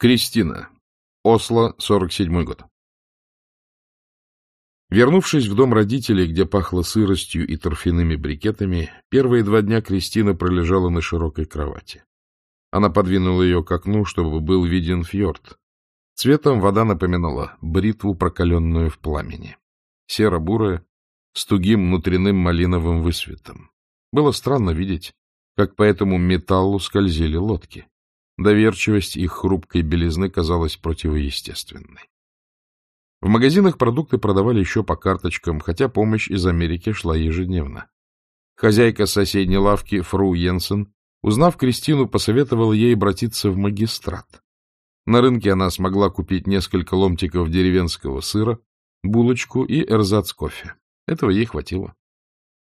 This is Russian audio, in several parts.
Кристина. Осло, 47 год. Вернувшись в дом родителей, где пахло сыростью и торфяными брикетами, первые два дня Кристина пролежала на широкой кровати. Она подвинула ее к окну, чтобы был виден фьорд. Цветом вода напоминала бритву, прокаленную в пламени. Серо-бурая, с тугим внутренним малиновым высветом. Было странно видеть, как по этому металлу скользили лодки. Доверчивость их хрупкой белизны казалась противоестественной. В магазинах продукты продавали еще по карточкам, хотя помощь из Америки шла ежедневно. Хозяйка соседней лавки, фру Йенсен, узнав Кристину, посоветовала ей обратиться в магистрат. На рынке она смогла купить несколько ломтиков деревенского сыра, булочку и эрзац кофе. Этого ей хватило.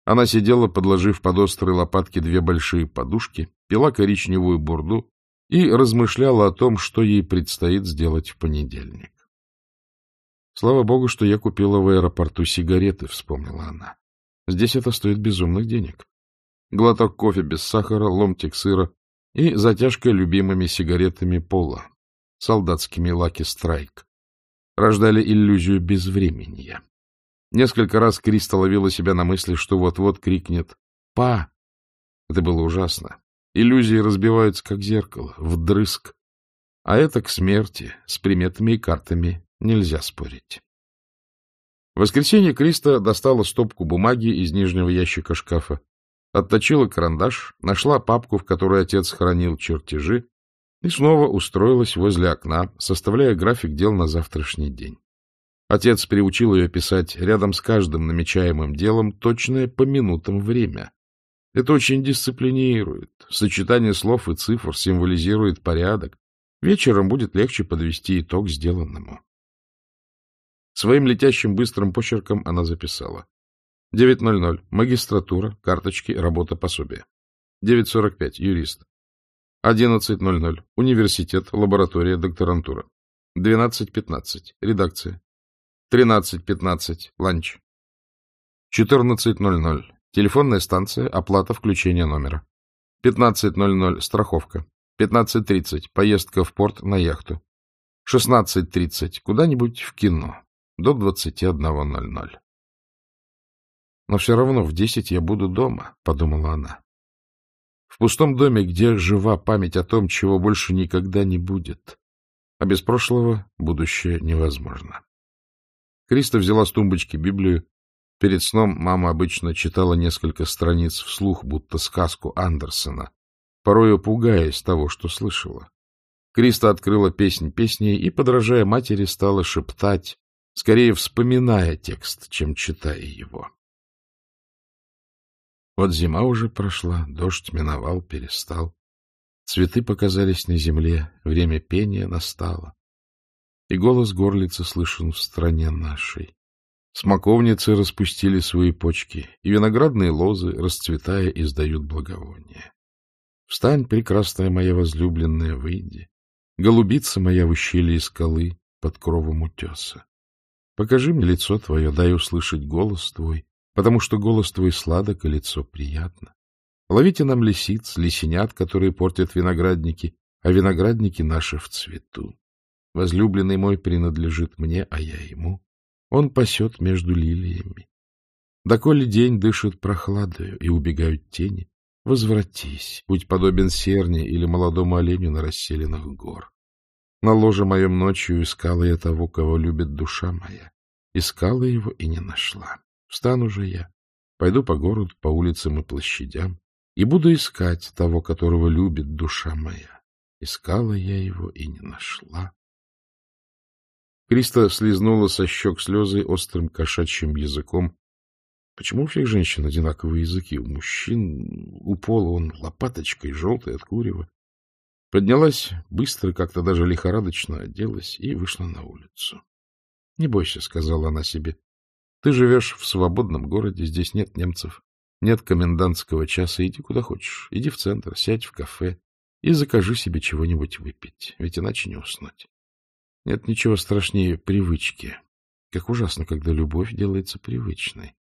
Она сидела, подложив под острые лопатки две большие подушки, пила коричневую бурду и размышляла о том, что ей предстоит сделать в понедельник. Слава богу, что я купила в аэропорту сигареты, вспомнила она. Здесь это стоит безумных денег. Глоток кофе без сахара, ломтик сыра и затяжка любимыми сигаретами Пола, солдатскими Лаки Страйк, рождали иллюзию безвременья. Несколько раз Криста ловила себя на мысли, что вот-вот крикнет «Па!». Это было ужасно. Иллюзии разбиваются, как зеркало, вдрызг. А это к смерти, с приметами и картами нельзя спорить. В воскресенье Криста достала стопку бумаги из нижнего ящика шкафа, отточила карандаш, нашла папку, в которой отец хранил чертежи, и снова устроилась возле окна, составляя график дел на завтрашний день. Отец приучил ее писать рядом с каждым намечаемым делом точное по минутам время, это очень дисциплинирует. Сочетание слов и цифр символизирует порядок. Вечером будет легче подвести итог сделанному. Своим летящим быстрым почерком она записала. 9.00. Магистратура, карточки, работа, пособие. 9.45. Юрист. 11.00. Университет, лаборатория, докторантура. 12.15. Редакция. 13.15. Ланч. 14.00. Телефонная станция, оплата включения номера. 15.00 страховка. 15.30 поездка в порт на яхту. 16.30 куда-нибудь в кино. До 21.00. Но все равно в 10 я буду дома, подумала она. В пустом доме, где жива память о том, чего больше никогда не будет. А без прошлого будущее невозможно. Криста взяла с тумбочки Библию Перед сном мама обычно читала несколько страниц вслух, будто сказку Андерсона, порою пугаясь того, что слышала. Криста открыла песнь песней и, подражая матери, стала шептать, скорее вспоминая текст, чем читая его. Вот зима уже прошла, дождь миновал, перестал. Цветы показались на земле, время пения настало. И голос горлицы слышен в стране нашей. Смоковницы распустили свои почки, и виноградные лозы, расцветая, издают благовоние. Встань, прекрасная моя возлюбленная, выйди, голубица моя в ущелье скалы под кровом утеса. Покажи мне лицо твое, дай услышать голос твой, потому что голос твой сладок, и лицо приятно. Ловите нам лисиц, лисенят, которые портят виноградники, а виноградники наши в цвету. Возлюбленный мой принадлежит мне, а я ему. Он пасет между лилиями. Доколе день дышит прохладою и убегают тени, возвратись, будь подобен серне или молодому оленю на расселенных гор. На ложе моем ночью искала я того, кого любит душа моя. Искала его и не нашла. Встану же я, пойду по городу, по улицам и площадям, и буду искать того, которого любит душа моя. Искала я его и не нашла. Криста слезнула со щек слезы острым кошачьим языком. Почему у всех женщин одинаковые языки? У мужчин, у пола он лопаточкой, желтый от курева. Поднялась быстро, как-то даже лихорадочно оделась и вышла на улицу. — Не бойся, — сказала она себе. — Ты живешь в свободном городе, здесь нет немцев, нет комендантского часа, иди куда хочешь. Иди в центр, сядь в кафе и закажи себе чего-нибудь выпить, ведь иначе не уснуть. Нет ничего страшнее привычки. Как ужасно, когда любовь делается привычной.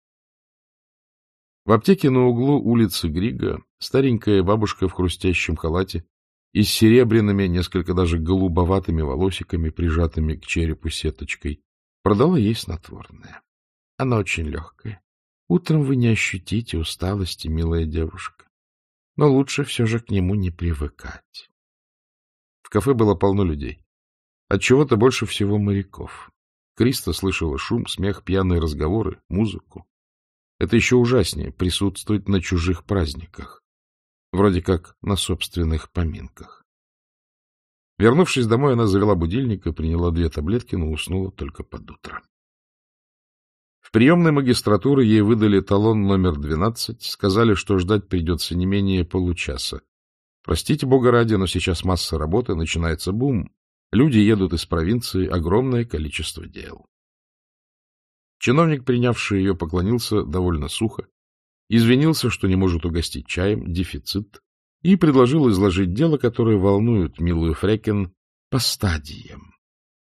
В аптеке на углу улицы Грига старенькая бабушка в хрустящем халате и с серебряными, несколько даже голубоватыми волосиками, прижатыми к черепу сеточкой, продала ей снотворное. Оно очень легкое. Утром вы не ощутите усталости, милая девушка. Но лучше все же к нему не привыкать. В кафе было полно людей. От чего то больше всего моряков. Криста слышала шум, смех, пьяные разговоры, музыку. Это еще ужаснее — присутствовать на чужих праздниках. Вроде как на собственных поминках. Вернувшись домой, она завела будильник и приняла две таблетки, но уснула только под утро. В приемной магистратуры ей выдали талон номер 12, сказали, что ждать придется не менее получаса. Простите, бога ради, но сейчас масса работы, начинается бум. Люди едут из провинции, огромное количество дел. Чиновник, принявший ее, поклонился довольно сухо, извинился, что не может угостить чаем, дефицит, и предложил изложить дело, которое волнует милую Фрекен по стадиям.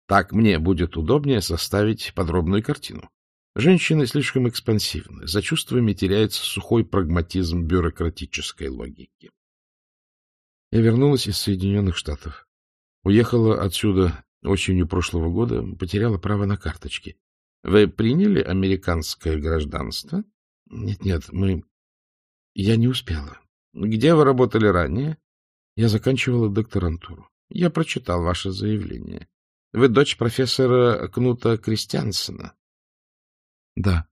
Так мне будет удобнее составить подробную картину. Женщины слишком экспансивны, за чувствами теряется сухой прагматизм бюрократической логики. Я вернулась из Соединенных Штатов. Уехала отсюда осенью прошлого года, потеряла право на карточки. Вы приняли американское гражданство? Нет-нет, мы... Я не успела. Где вы работали ранее? Я заканчивала докторантуру. Я прочитал ваше заявление. Вы дочь профессора Кнута Кристиансена? Да.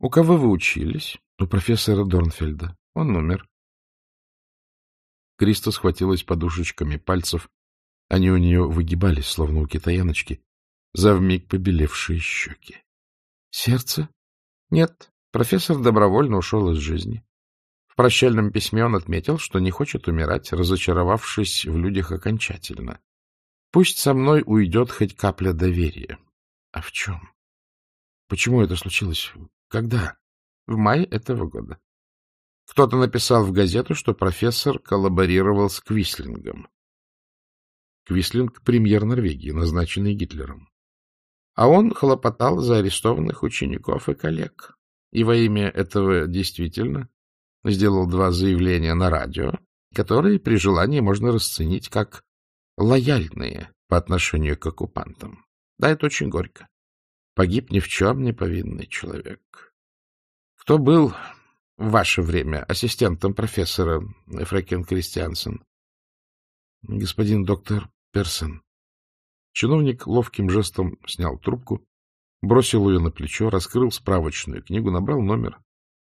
У кого вы учились? У профессора Дорнфельда. Он умер. Криста схватилась подушечками пальцев. Они у нее выгибались, словно у китаяночки, за вмиг побелевшие щеки. Сердце? Нет, профессор добровольно ушел из жизни. В прощальном письме он отметил, что не хочет умирать, разочаровавшись в людях окончательно. Пусть со мной уйдет хоть капля доверия. А в чем? Почему это случилось? Когда? В мае этого года. Кто-то написал в газету, что профессор коллаборировал с Квислингом. Квислинг — премьер Норвегии, назначенный Гитлером. А он хлопотал за арестованных учеников и коллег. И во имя этого действительно сделал два заявления на радио, которые при желании можно расценить как лояльные по отношению к оккупантам. Да, это очень горько. Погиб ни в чем не повинный человек. Кто был в ваше время ассистентом профессора Фрекен Кристиансен? Господин доктор Персон. Чиновник ловким жестом снял трубку, бросил ее на плечо, раскрыл справочную книгу, набрал номер,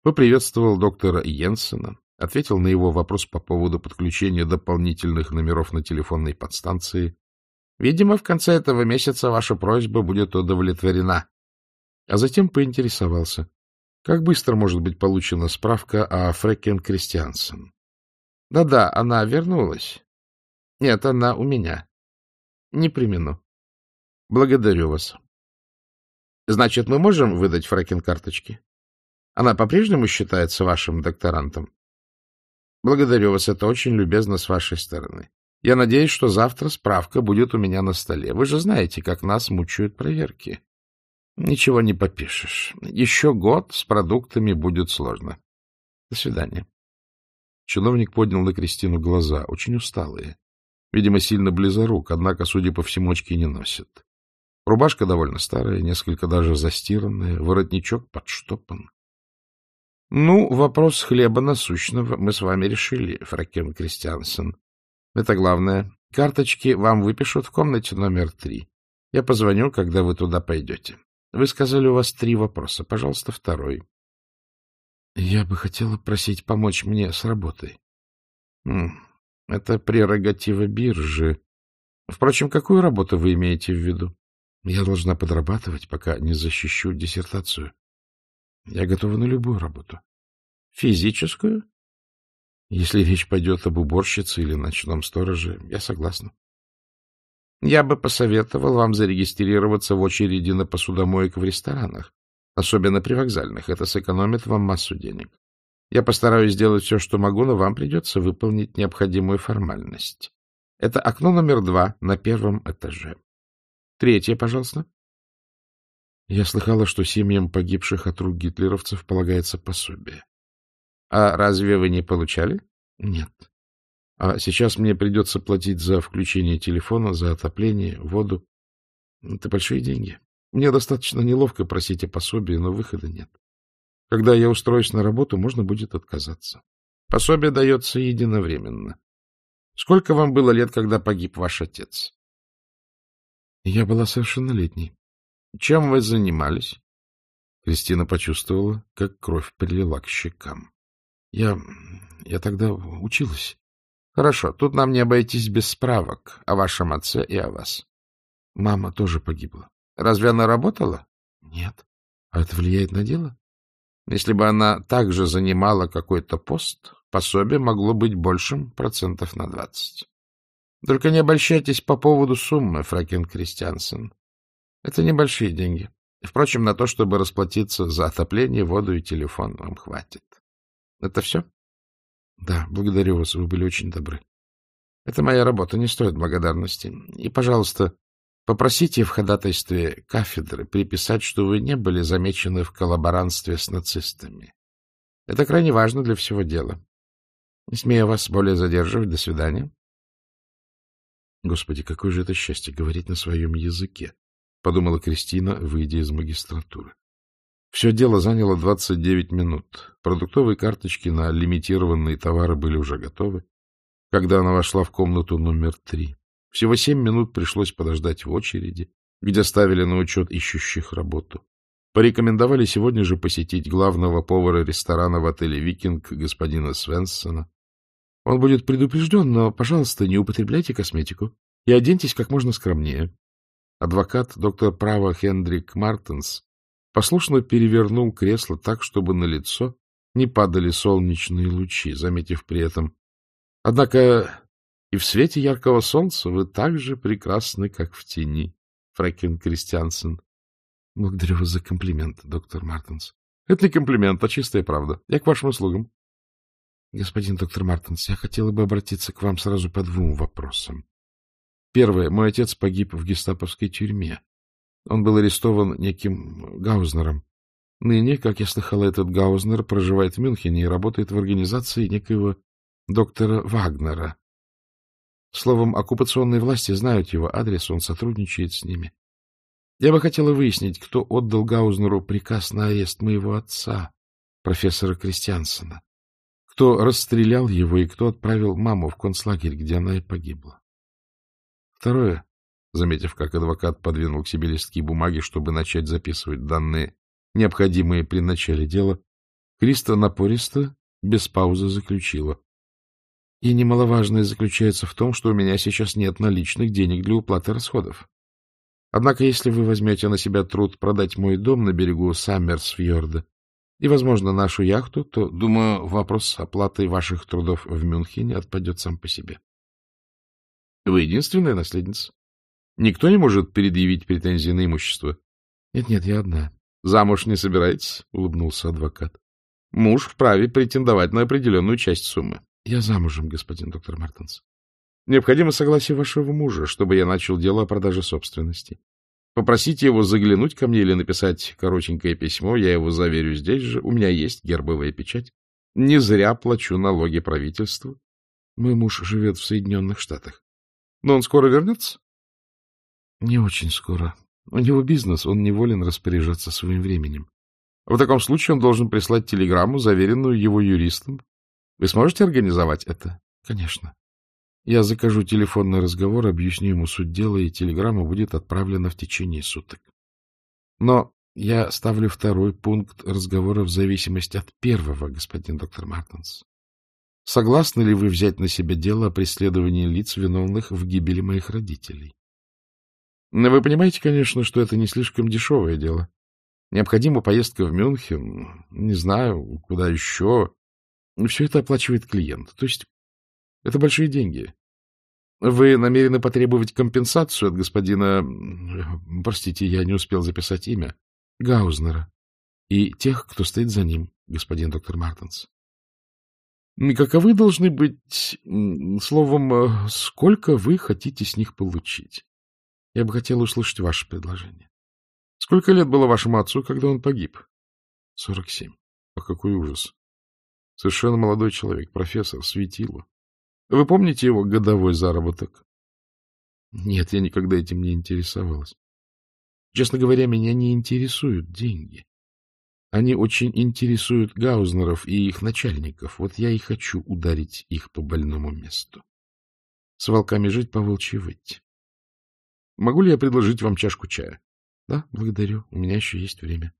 поприветствовал доктора Йенсена, ответил на его вопрос по поводу подключения дополнительных номеров на телефонной подстанции. Видимо, в конце этого месяца ваша просьба будет удовлетворена. А затем поинтересовался, как быстро может быть получена справка о Фрекен Кристиансен. Да-да, она вернулась. Нет, она у меня. Не примену. Благодарю вас. Значит, мы можем выдать Фрекен карточки? Она по-прежнему считается вашим докторантом? Благодарю вас, это очень любезно с вашей стороны. Я надеюсь, что завтра справка будет у меня на столе. Вы же знаете, как нас мучают проверки. Ничего не попишешь. Еще год с продуктами будет сложно. До свидания. Чиновник поднял на Кристину глаза, очень усталые. Видимо, сильно близорук, однако, судя по всему, очки не носит. Рубашка довольно старая, несколько даже застиранная, воротничок подштопан. — Ну, вопрос хлеба насущного мы с вами решили, Фракен Кристиансен. Это главное. Карточки вам выпишут в комнате номер три. Я позвоню, когда вы туда пойдете. Вы сказали, у вас три вопроса. Пожалуйста, второй. Я бы хотела просить помочь мне с работой. Это прерогатива биржи. Впрочем, какую работу вы имеете в виду? Я должна подрабатывать, пока не защищу диссертацию. Я готова на любую работу. Физическую? Если речь пойдет об уборщице или ночном стороже, я согласна. Я бы посоветовал вам зарегистрироваться в очереди на посудомоек в ресторанах, особенно при вокзальных. Это сэкономит вам массу денег. Я постараюсь сделать все, что могу, но вам придется выполнить необходимую формальность. Это окно номер два на первом этаже. Третье, пожалуйста. Я слыхала, что семьям погибших от рук гитлеровцев полагается пособие. А разве вы не получали? Нет. А сейчас мне придется платить за включение телефона, за отопление, воду. Это большие деньги. Мне достаточно неловко просить о пособии, но выхода нет. Когда я устроюсь на работу, можно будет отказаться. Пособие дается единовременно. Сколько вам было лет, когда погиб ваш отец? Я была совершеннолетней. Чем вы занимались? Кристина почувствовала, как кровь прилила к щекам. Я... я тогда училась. Хорошо, тут нам не обойтись без справок о вашем отце и о вас. Мама тоже погибла. Разве она работала? Нет. А это влияет на дело? Если бы она также занимала какой-то пост, пособие могло быть большим процентов на двадцать. Только не обольщайтесь по поводу суммы, Фракен Кристиансен. Это небольшие деньги. Впрочем, на то, чтобы расплатиться за отопление, воду и телефон, вам хватит. Это все? Да, благодарю вас, вы были очень добры. Это моя работа, не стоит благодарности. И, пожалуйста, попросите в ходатайстве кафедры приписать, что вы не были замечены в коллаборантстве с нацистами. Это крайне важно для всего дела. Не смею вас более задерживать. До свидания. Господи, какое же это счастье говорить на своем языке, — подумала Кристина, выйдя из магистратуры. Все дело заняло 29 минут. Продуктовые карточки на лимитированные товары были уже готовы, когда она вошла в комнату номер три. Всего семь минут пришлось подождать в очереди, где ставили на учет ищущих работу. Порекомендовали сегодня же посетить главного повара ресторана в отеле «Викинг» господина Свенсона. Он будет предупрежден, но, пожалуйста, не употребляйте косметику и оденьтесь как можно скромнее. Адвокат, доктор права Хендрик Мартенс, послушно перевернул кресло так, чтобы на лицо не падали солнечные лучи, заметив при этом. Однако и в свете яркого солнца вы так же прекрасны, как в тени, Фрэкен Кристиансен. Благодарю вас за комплимент, доктор Мартинс. Это не комплимент, а чистая правда. Я к вашим услугам. Господин доктор Мартинс, я хотела бы обратиться к вам сразу по двум вопросам. Первое. Мой отец погиб в гестаповской тюрьме. Он был арестован неким Гаузнером. Ныне, как я слыхал, этот Гаузнер проживает в Мюнхене и работает в организации некоего доктора Вагнера. Словом, оккупационные власти знают его адрес, он сотрудничает с ними. Я бы хотела выяснить, кто отдал Гаузнеру приказ на арест моего отца, профессора Кристиансена, кто расстрелял его и кто отправил маму в концлагерь, где она и погибла. Второе. Заметив, как адвокат подвинул к себе листки бумаги, чтобы начать записывать данные, необходимые при начале дела, Криста напористо, без паузы заключила. И немаловажное заключается в том, что у меня сейчас нет наличных денег для уплаты расходов. Однако, если вы возьмете на себя труд продать мой дом на берегу Саммерсфьорда и, возможно, нашу яхту, то, думаю, вопрос с оплатой ваших трудов в Мюнхене отпадет сам по себе. Вы единственная наследница? Никто не может предъявить претензии на имущество? Нет, — Нет-нет, я одна. — Замуж не собираетесь? — улыбнулся адвокат. — Муж вправе претендовать на определенную часть суммы. — Я замужем, господин доктор Мартенс. — Необходимо согласие вашего мужа, чтобы я начал дело о продаже собственности. Попросите его заглянуть ко мне или написать коротенькое письмо, я его заверю здесь же, у меня есть гербовая печать. Не зря плачу налоги правительству. Мой муж живет в Соединенных Штатах. Но он скоро вернется? Не очень скоро. У него бизнес, он неволен распоряжаться своим временем. В таком случае он должен прислать телеграмму, заверенную его юристом. Вы сможете организовать это? Конечно. Я закажу телефонный разговор, объясню ему суть дела, и телеграмма будет отправлена в течение суток. Но я ставлю второй пункт разговора в зависимости от первого, господин доктор Мартинс. Согласны ли вы взять на себя дело о преследовании лиц, виновных в гибели моих родителей? Вы понимаете, конечно, что это не слишком дешевое дело. Необходима поездка в Мюнхен, не знаю, куда еще. Все это оплачивает клиент. То есть это большие деньги. Вы намерены потребовать компенсацию от господина... Простите, я не успел записать имя. Гаузнера. И тех, кто стоит за ним, господин доктор Мартенс. Каковы должны быть... Словом, сколько вы хотите с них получить? Я бы хотел услышать ваше предложение. Сколько лет было вашему отцу, когда он погиб? Сорок семь. А какой ужас. Совершенно молодой человек, профессор, светило. Вы помните его годовой заработок? Нет, я никогда этим не интересовалась. Честно говоря, меня не интересуют деньги. Они очень интересуют Гаузнеров и их начальников. Вот я и хочу ударить их по больному месту. С волками жить, по волчьи выть. Могу ли я предложить вам чашку чая? Да, благодарю. У меня еще есть время.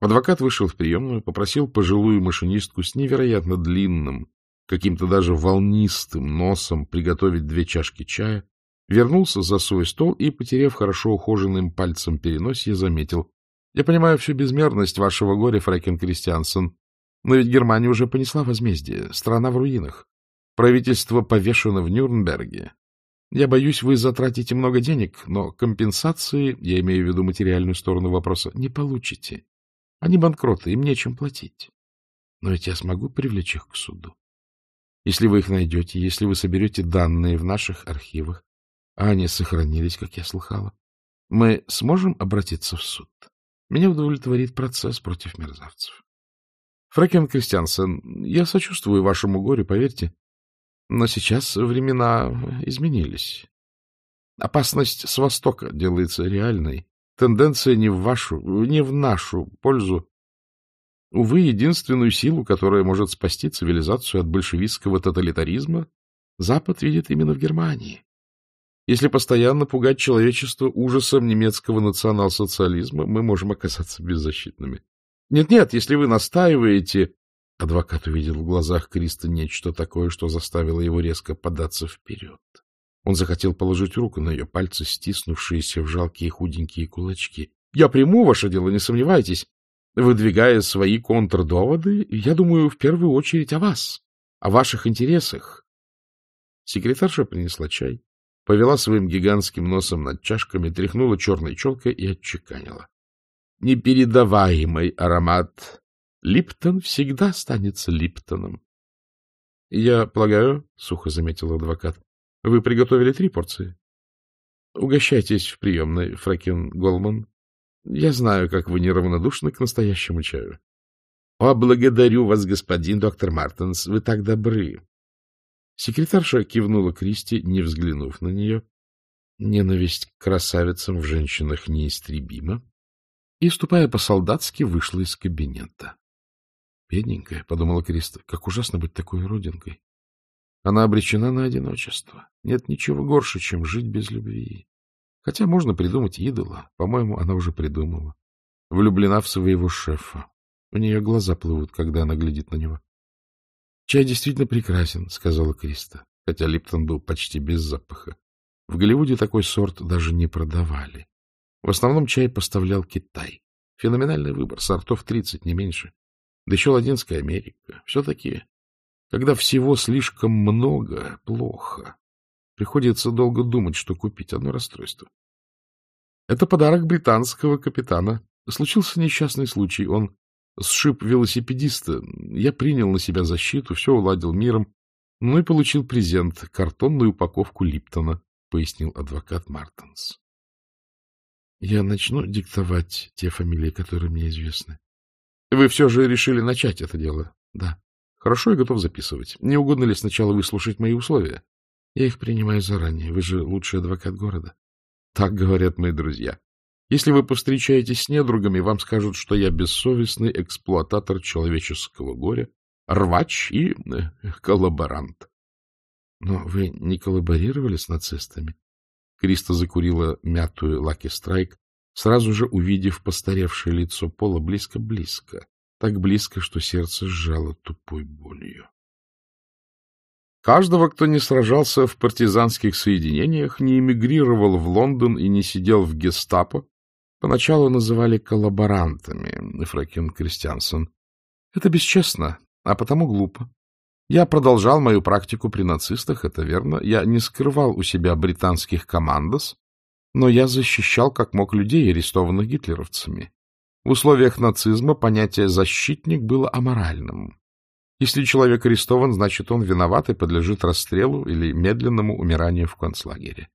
Адвокат вышел в приемную, попросил пожилую машинистку с невероятно длинным, каким-то даже волнистым носом приготовить две чашки чая, вернулся за свой стол и, потеряв хорошо ухоженным пальцем переносье, заметил. — Я понимаю всю безмерность вашего горя, Фрэкен Кристиансен, но ведь Германия уже понесла возмездие, страна в руинах. Правительство повешено в Нюрнберге. Я боюсь, вы затратите много денег, но компенсации, я имею в виду материальную сторону вопроса, не получите. Они банкроты, им нечем платить. Но ведь я смогу привлечь их к суду. Если вы их найдете, если вы соберете данные в наших архивах, а они сохранились, как я слыхала, мы сможем обратиться в суд. Меня удовлетворит процесс против мерзавцев. Фрэкен Кристиансен, я сочувствую вашему горю, поверьте, но сейчас времена изменились. Опасность с востока делается реальной. Тенденция не в вашу, не в нашу пользу. Увы, единственную силу, которая может спасти цивилизацию от большевистского тоталитаризма, Запад видит именно в Германии. Если постоянно пугать человечество ужасом немецкого национал-социализма, мы можем оказаться беззащитными. Нет-нет, если вы настаиваете... Адвокат увидел в глазах Криста нечто такое, что заставило его резко податься вперед. Он захотел положить руку на ее пальцы, стиснувшиеся в жалкие худенькие кулачки. — Я приму ваше дело, не сомневайтесь. Выдвигая свои контрдоводы, я думаю в первую очередь о вас, о ваших интересах. Секретарша принесла чай, повела своим гигантским носом над чашками, тряхнула черной челкой и отчеканила. Непередаваемый аромат. Липтон всегда останется Липтоном. — Я полагаю, — сухо заметил адвокат, — Вы приготовили три порции. Угощайтесь в приемной, Фракен Голман. Я знаю, как вы неравнодушны к настоящему чаю. — О, благодарю вас, господин доктор Мартенс, вы так добры. Секретарша кивнула Кристи, не взглянув на нее. Ненависть к красавицам в женщинах неистребима. И, ступая по-солдатски, вышла из кабинета. — Бедненькая, — подумала Криста, — как ужасно быть такой родинкой. Она обречена на одиночество. Нет ничего горше, чем жить без любви. Хотя можно придумать идола. По-моему, она уже придумала. Влюблена в своего шефа. У нее глаза плывут, когда она глядит на него. — Чай действительно прекрасен, — сказала Криста, хотя Липтон был почти без запаха. В Голливуде такой сорт даже не продавали. В основном чай поставлял Китай. Феноменальный выбор, сортов 30, не меньше. Да еще Латинская Америка. Все-таки когда всего слишком много, плохо. Приходится долго думать, что купить. Одно расстройство. Это подарок британского капитана. Случился несчастный случай. Он сшиб велосипедиста. Я принял на себя защиту, все уладил миром. Ну и получил презент — картонную упаковку Липтона, — пояснил адвокат Мартенс. Я начну диктовать те фамилии, которые мне известны. Вы все же решили начать это дело? Да. Хорошо, я готов записывать. Не угодно ли сначала выслушать мои условия? Я их принимаю заранее. Вы же лучший адвокат города. Так говорят мои друзья. Если вы повстречаетесь с недругами, вам скажут, что я бессовестный эксплуататор человеческого горя, рвач и э, коллаборант. Но вы не коллаборировали с нацистами? Криста закурила мятую Лаки Страйк, сразу же увидев постаревшее лицо Пола близко-близко так близко, что сердце сжало тупой болью. Каждого, кто не сражался в партизанских соединениях, не эмигрировал в Лондон и не сидел в гестапо, поначалу называли коллаборантами, Фрэкин Кристиансон. Это бесчестно, а потому глупо. Я продолжал мою практику при нацистах, это верно. Я не скрывал у себя британских командос, но я защищал как мог людей, арестованных гитлеровцами. В условиях нацизма понятие «защитник» было аморальным. Если человек арестован, значит, он виноват и подлежит расстрелу или медленному умиранию в концлагере.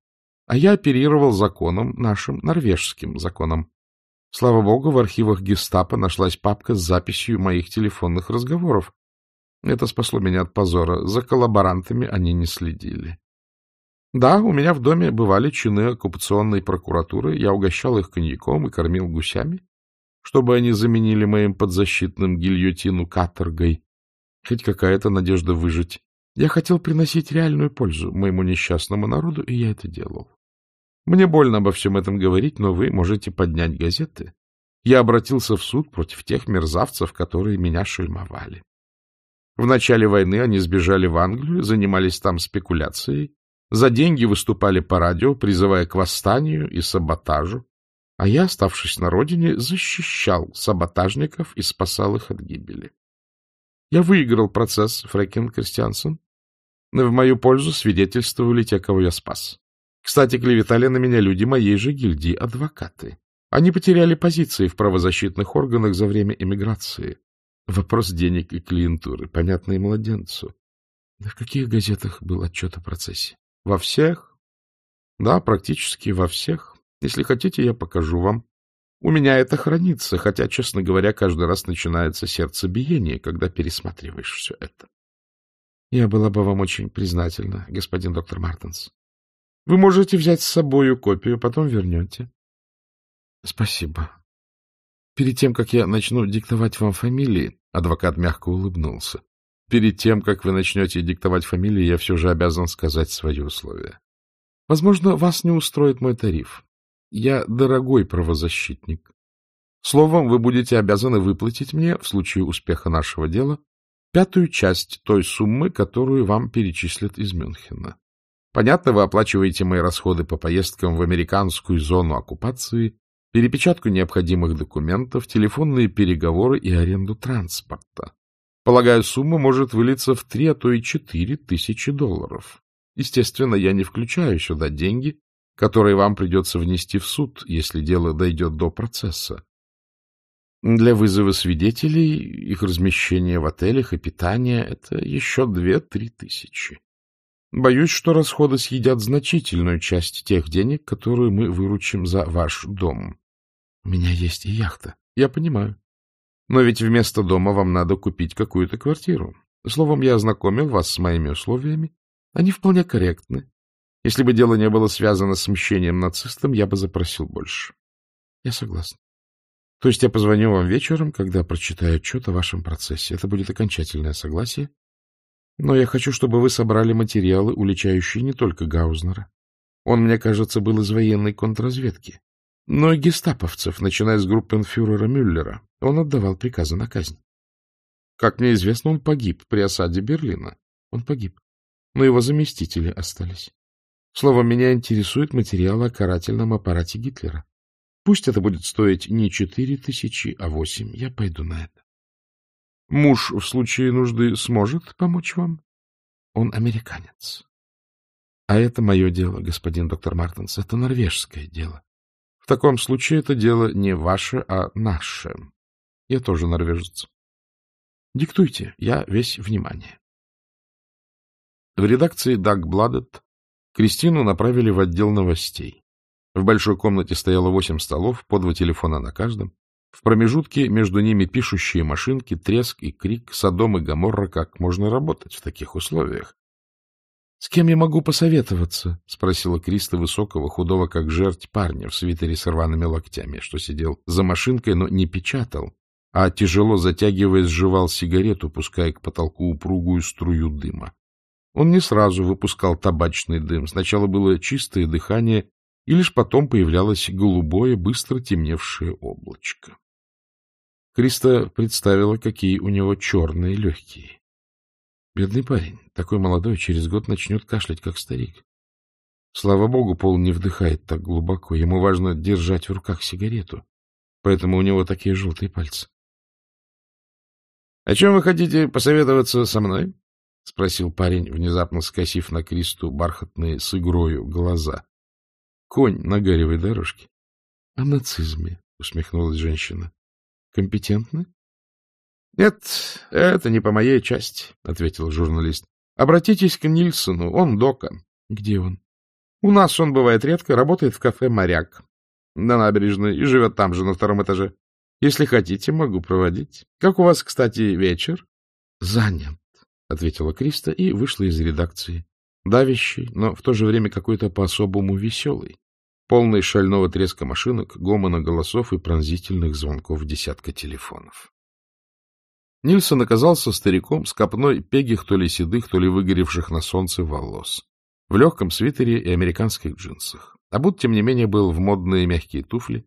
А я оперировал законом нашим, норвежским законом. Слава богу, в архивах гестапо нашлась папка с записью моих телефонных разговоров. Это спасло меня от позора. За коллаборантами они не следили. Да, у меня в доме бывали чины оккупационной прокуратуры. Я угощал их коньяком и кормил гусями, чтобы они заменили моим подзащитным гильотину каторгой. Хоть какая-то надежда выжить. Я хотел приносить реальную пользу моему несчастному народу, и я это делал. Мне больно обо всем этом говорить, но вы можете поднять газеты. Я обратился в суд против тех мерзавцев, которые меня шельмовали. В начале войны они сбежали в Англию, занимались там спекуляцией, за деньги выступали по радио, призывая к восстанию и саботажу, а я, оставшись на родине, защищал саботажников и спасал их от гибели. Я выиграл процесс, Фрэкин Кристиансен. В мою пользу свидетельствовали те, кого я спас. Кстати, клеветали на меня люди моей же гильдии, адвокаты. Они потеряли позиции в правозащитных органах за время эмиграции. Вопрос денег и клиентуры, понятный младенцу. В каких газетах был отчет о процессе? Во всех? Да, практически во всех. Если хотите, я покажу вам. У меня это хранится, хотя, честно говоря, каждый раз начинается сердцебиение, когда пересматриваешь все это. Я была бы вам очень признательна, господин доктор Мартенс. Вы можете взять с собою копию, потом вернете. — Спасибо. Перед тем, как я начну диктовать вам фамилии, адвокат мягко улыбнулся. Перед тем, как вы начнете диктовать фамилии, я все же обязан сказать свои условия. Возможно, вас не устроит мой тариф. Я дорогой правозащитник. Словом, вы будете обязаны выплатить мне, в случае успеха нашего дела, пятую часть той суммы, которую вам перечислят из Мюнхена. Понятно, вы оплачиваете мои расходы по поездкам в американскую зону оккупации, перепечатку необходимых документов, телефонные переговоры и аренду транспорта. Полагаю, сумма может вылиться в три, а то и четыре тысячи долларов. Естественно, я не включаю сюда деньги, которые вам придется внести в суд, если дело дойдет до процесса. Для вызова свидетелей, их размещения в отелях и питания — это еще две-три тысячи. Боюсь, что расходы съедят значительную часть тех денег, которую мы выручим за ваш дом. У меня есть и яхта. Я понимаю. Но ведь вместо дома вам надо купить какую-то квартиру. Словом, я ознакомил вас с моими условиями. Они вполне корректны. Если бы дело не было связано с мщением нацистам, я бы запросил больше. Я согласна. То есть я позвоню вам вечером, когда прочитаю отчет о вашем процессе. Это будет окончательное согласие, но я хочу, чтобы вы собрали материалы, уличающие не только Гаузнера. Он, мне кажется, был из военной контрразведки. Но и гестаповцев, начиная с группенфюрера Мюллера, он отдавал приказы на казнь. Как мне известно, он погиб при осаде Берлина. Он погиб. Но его заместители остались. Словом, меня интересует материал о карательном аппарате Гитлера. Пусть это будет стоить не четыре тысячи, а восемь. Я пойду на это. Муж в случае нужды сможет помочь вам? Он американец. А это мое дело, господин доктор Мартинс, это норвежское дело. В таком случае это дело не ваше, а наше. Я тоже норвежец. Диктуйте, я весь внимание. В редакции Даг Бладет Кристину направили в отдел новостей. В большой комнате стояло восемь столов, по два телефона на каждом. В промежутке между ними пишущие машинки, треск и крик, Содом и Гоморра, как можно работать в таких условиях. — С кем я могу посоветоваться? — спросила Криста высокого, худого, как жерть парня в свитере с рваными локтями, что сидел за машинкой, но не печатал, а, тяжело затягиваясь, сживал сигарету, пуская к потолку упругую струю дыма. Он не сразу выпускал табачный дым. Сначала было чистое дыхание, и лишь потом появлялось голубое, быстро темневшее облачко. Криста представила, какие у него черные легкие. Бедный парень, такой молодой, через год начнет кашлять, как старик. Слава богу, Пол не вдыхает так глубоко. Ему важно держать в руках сигарету, поэтому у него такие желтые пальцы. — О чем вы хотите посоветоваться со мной? — спросил парень, внезапно скосив на Кристу бархатные с игрою глаза. — Конь на гаревой дорожке. — О нацизме, — усмехнулась женщина. Компетентны? — Нет, это не по моей части, — ответил журналист. — Обратитесь к Нильсону, он дока. — Где он? — У нас он бывает редко, работает в кафе «Моряк» на набережной и живет там же, на втором этаже. Если хотите, могу проводить. Как у вас, кстати, вечер? — Занят. Ответила Криста и вышла из редакции. Давящий, но в то же время какой-то по-особому веселый, полный шального треска машинок, гомона голосов и пронзительных звонков десятка телефонов. Нильсон оказался стариком с копной пегих то ли седых, то ли выгоревших на солнце волос, в легком свитере и американских джинсах. А будто, тем не менее, был в модные мягкие туфли.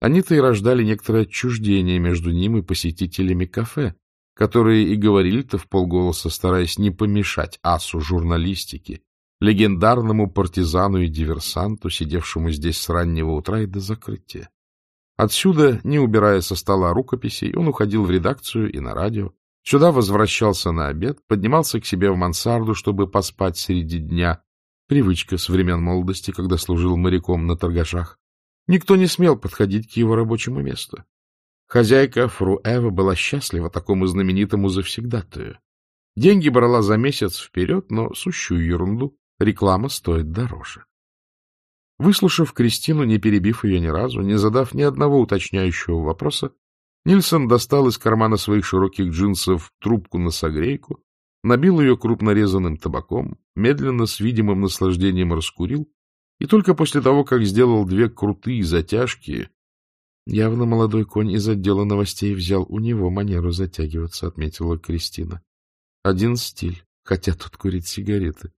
Они-то и рождали некоторое отчуждение между ним и посетителями кафе, которые и говорили-то в полголоса, стараясь не помешать асу журналистики, легендарному партизану и диверсанту, сидевшему здесь с раннего утра и до закрытия. Отсюда, не убирая со стола рукописей, он уходил в редакцию и на радио, сюда возвращался на обед, поднимался к себе в мансарду, чтобы поспать среди дня, привычка с времен молодости, когда служил моряком на торгашах. Никто не смел подходить к его рабочему месту. Хозяйка Фру Эва была счастлива такому знаменитому завсегдатаю. Деньги брала за месяц вперед, но сущую ерунду. Реклама стоит дороже. Выслушав Кристину, не перебив ее ни разу, не задав ни одного уточняющего вопроса, Нильсон достал из кармана своих широких джинсов трубку на согрейку, набил ее крупно резанным табаком, медленно, с видимым наслаждением раскурил, и только после того, как сделал две крутые затяжки, Явно молодой конь из отдела новостей взял у него манеру затягиваться, отметила Кристина. Один стиль, хотя тут курить сигареты.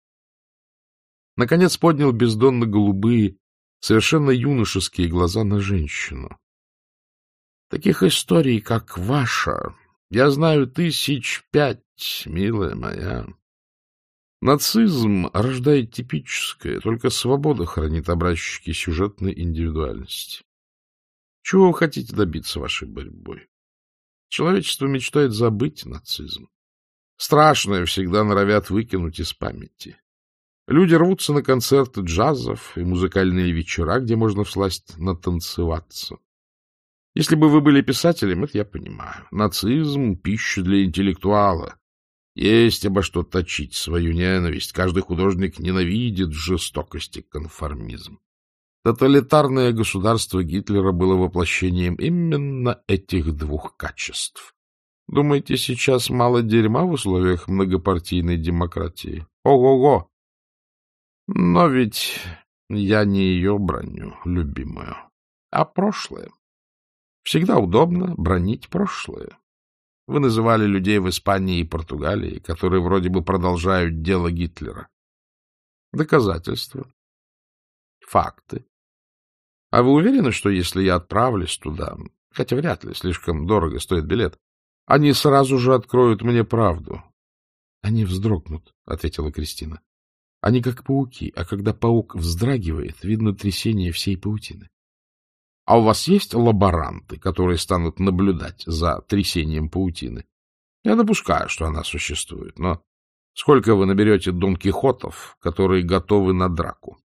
Наконец поднял бездонно-голубые, совершенно юношеские глаза на женщину. Таких историй, как ваша, я знаю тысяч пять, милая моя. Нацизм рождает типическое, только свобода хранит образчики сюжетной индивидуальности. Чего вы хотите добиться вашей борьбой? Человечество мечтает забыть нацизм. Страшное всегда норовят выкинуть из памяти. Люди рвутся на концерты джазов и музыкальные вечера, где можно всласть натанцеваться. Если бы вы были писателем, это я понимаю. Нацизм — пища для интеллектуала. Есть обо что точить свою ненависть. Каждый художник ненавидит жестокость и конформизм. Тоталитарное государство Гитлера было воплощением именно этих двух качеств. Думаете, сейчас мало дерьма в условиях многопартийной демократии? Ого-го! Но ведь я не ее броню, любимую, а прошлое. Всегда удобно бронить прошлое. Вы называли людей в Испании и Португалии, которые вроде бы продолжают дело Гитлера. Доказательства. Факты. А вы уверены, что если я отправлюсь туда, хотя вряд ли, слишком дорого стоит билет, они сразу же откроют мне правду? — Они вздрогнут, — ответила Кристина. — Они как пауки, а когда паук вздрагивает, видно трясение всей паутины. — А у вас есть лаборанты, которые станут наблюдать за трясением паутины? Я допускаю, что она существует, но сколько вы наберете Дон Кихотов, которые готовы на драку?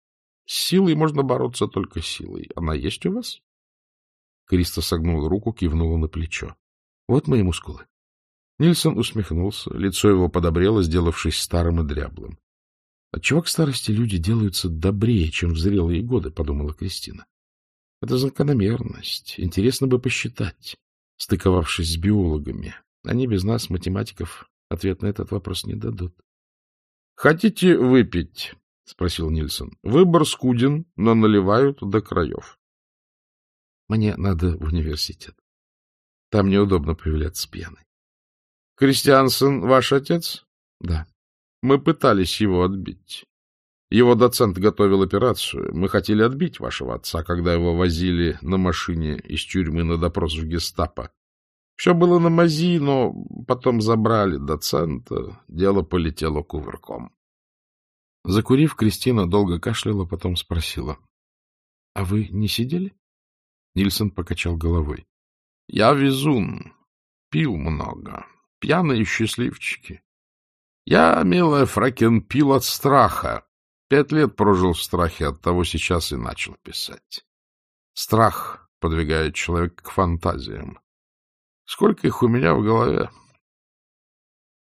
С силой можно бороться только силой. Она есть у вас? Криста согнула руку, кивнула на плечо. Вот мои мускулы. Нильсон усмехнулся, лицо его подобрело, сделавшись старым и дряблым. Отчего к старости люди делаются добрее, чем в зрелые годы, подумала Кристина. Это закономерность. Интересно бы посчитать, стыковавшись с биологами. Они без нас, математиков, ответ на этот вопрос не дадут. — Хотите выпить? — спросил Нильсон. — Выбор скуден, но наливают до краев. — Мне надо в университет. Там неудобно появляться пьяной. — Кристиансен ваш отец? — Да. Мы пытались его отбить. Его доцент готовил операцию. Мы хотели отбить вашего отца, когда его возили на машине из тюрьмы на допрос в гестапо. Все было на мази, но потом забрали доцента. Дело полетело кувырком. Закурив, Кристина долго кашляла, потом спросила. — А вы не сидели? Нильсон покачал головой. — Я везун. Пил много. Пьяные счастливчики. Я, милая Фракен, пил от страха. Пять лет прожил в страхе, от того сейчас и начал писать. Страх подвигает человека к фантазиям. Сколько их у меня в голове?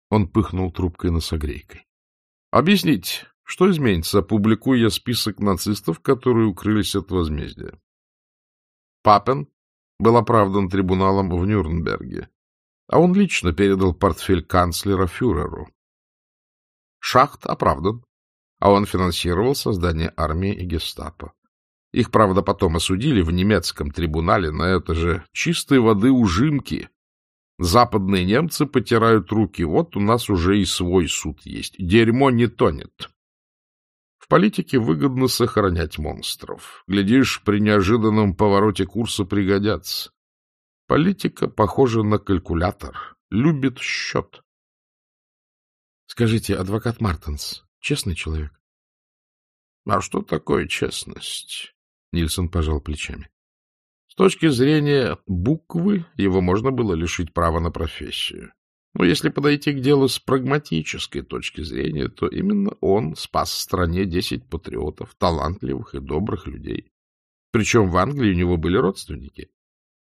Он пыхнул трубкой носогрейкой. — Объясните, что изменится, опубликуя я список нацистов, которые укрылись от возмездия? Папен был оправдан трибуналом в Нюрнберге, а он лично передал портфель канцлера фюреру. Шахт оправдан, а он финансировал создание армии и гестапо. Их, правда, потом осудили в немецком трибунале, но это же чистой воды ужимки. Западные немцы потирают руки. Вот у нас уже и свой суд есть. Дерьмо не тонет. В политике выгодно сохранять монстров. Глядишь, при неожиданном повороте курса пригодятся. Политика похожа на калькулятор. Любит счет. Скажите, адвокат Мартенс честный человек? А что такое честность? Нильсон пожал плечами. С точки зрения буквы его можно было лишить права на профессию. Но если подойти к делу с прагматической точки зрения, то именно он спас стране десять патриотов, талантливых и добрых людей. Причем в Англии у него были родственники.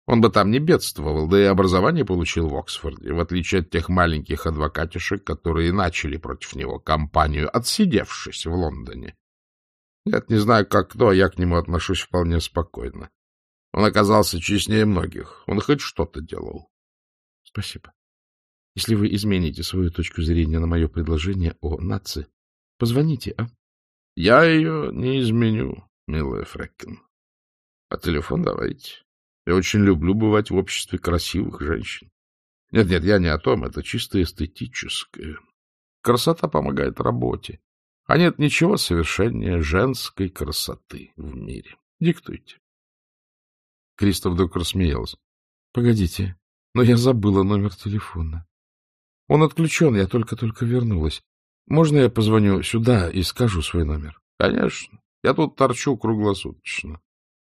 Он бы там не бедствовал, да и образование получил в Оксфорде, в отличие от тех маленьких адвокатишек, которые начали против него кампанию, отсидевшись в Лондоне. Нет, не знаю, как кто, а я к нему отношусь вполне спокойно. Он оказался честнее многих. Он хоть что-то делал. Спасибо. Если вы измените свою точку зрения на мое предложение о нации, позвоните, а? Я ее не изменю, милая Фреккен. А телефон давайте. Я очень люблю бывать в обществе красивых женщин. Нет-нет, я не о том, это чисто эстетическое. Красота помогает работе. А нет ничего совершеннее женской красоты в мире. Диктуйте. Криста вдруг рассмеялась. — Погодите, но я забыла номер телефона. Он отключен, я только-только вернулась. Можно я позвоню сюда и скажу свой номер? — Конечно. Я тут торчу круглосуточно.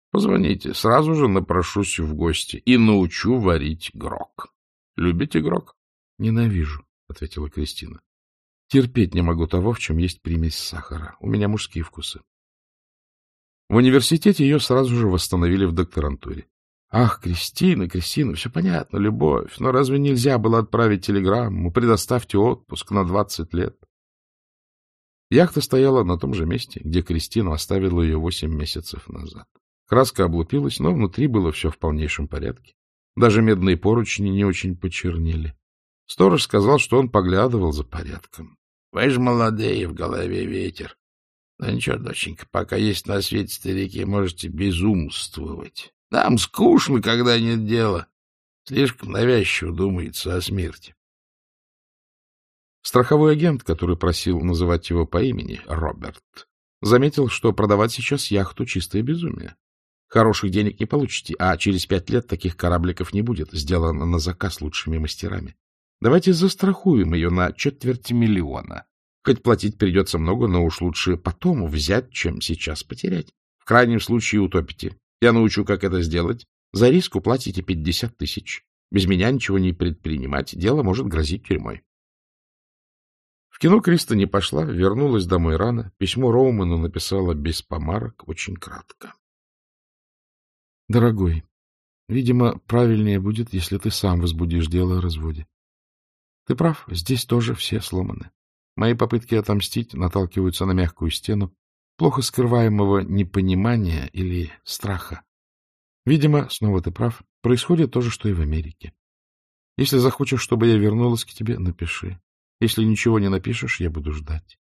Позвоните, сразу же напрошусь в гости и научу варить грок. Любите грок? — Ненавижу, — ответила Кристина. — Терпеть не могу того, в чем есть примесь сахара. У меня мужские вкусы. В университете ее сразу же восстановили в докторантуре. Ах, Кристина, Кристина, все понятно, любовь. Но разве нельзя было отправить телеграмму, предоставьте отпуск на двадцать лет? Яхта стояла на том же месте, где Кристина оставила ее восемь месяцев назад. Краска облупилась, но внутри было все в полнейшем порядке. Даже медные поручни не очень почернели. Сторож сказал, что он поглядывал за порядком. — Вы же молодые, в голове ветер. Ну ничего, доченька, пока есть на свете старики, можете безумствовать. Нам скучно, когда нет дела. Слишком навязчиво думается о смерти. Страховой агент, который просил называть его по имени, Роберт, заметил, что продавать сейчас яхту — чистое безумие. Хороших денег не получите, а через пять лет таких корабликов не будет, сделано на заказ лучшими мастерами. Давайте застрахуем ее на четверть миллиона. Хоть платить придется много, но уж лучше потом взять, чем сейчас потерять. В крайнем случае утопите. Я научу, как это сделать. За риск уплатите пятьдесят тысяч. Без меня ничего не предпринимать, дело может грозить тюрьмой. В кино Криста не пошла, вернулась домой рано. Письмо Роуману написала без помарок, очень кратко. Дорогой, видимо, правильнее будет, если ты сам возбудишь дело о разводе. Ты прав, здесь тоже все сломаны. Мои попытки отомстить наталкиваются на мягкую стену плохо скрываемого непонимания или страха. Видимо, снова ты прав, происходит то же, что и в Америке. Если захочешь, чтобы я вернулась к тебе, напиши. Если ничего не напишешь, я буду ждать.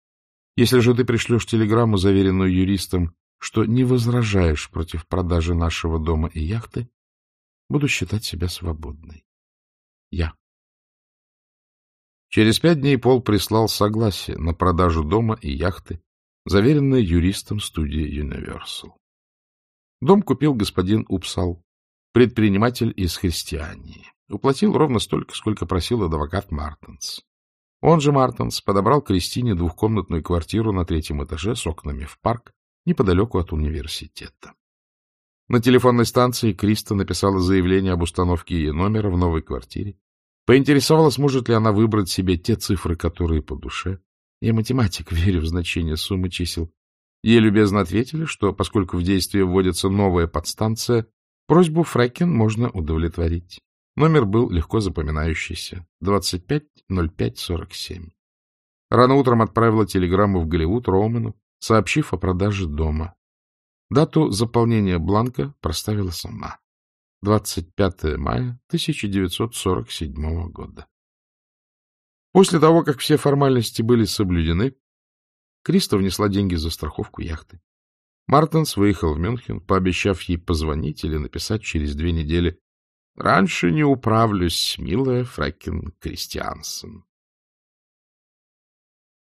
Если же ты пришлешь телеграмму, заверенную юристом, что не возражаешь против продажи нашего дома и яхты, буду считать себя свободной. Я. Через пять дней Пол прислал согласие на продажу дома и яхты, заверенное юристом студии Universal. Дом купил господин Упсал, предприниматель из христиании. Уплатил ровно столько, сколько просил адвокат Мартенс. Он же Мартенс подобрал Кристине двухкомнатную квартиру на третьем этаже с окнами в парк неподалеку от университета. На телефонной станции Криста написала заявление об установке ее номера в новой квартире. Поинтересовалась, может ли она выбрать себе те цифры, которые по душе. Я математик, верю в значение суммы чисел. Ей любезно ответили, что, поскольку в действие вводится новая подстанция, просьбу Фрэкин можно удовлетворить. Номер был легко запоминающийся — 250547. Рано утром отправила телеграмму в Голливуд Роумену, сообщив о продаже дома. Дату заполнения бланка проставила сама. 25 мая 1947 года. После того, как все формальности были соблюдены, Криста внесла деньги за страховку яхты. Мартенс выехал в Мюнхен, пообещав ей позвонить или написать через две недели. — Раньше не управлюсь, милая Фрэкин Кристиансен.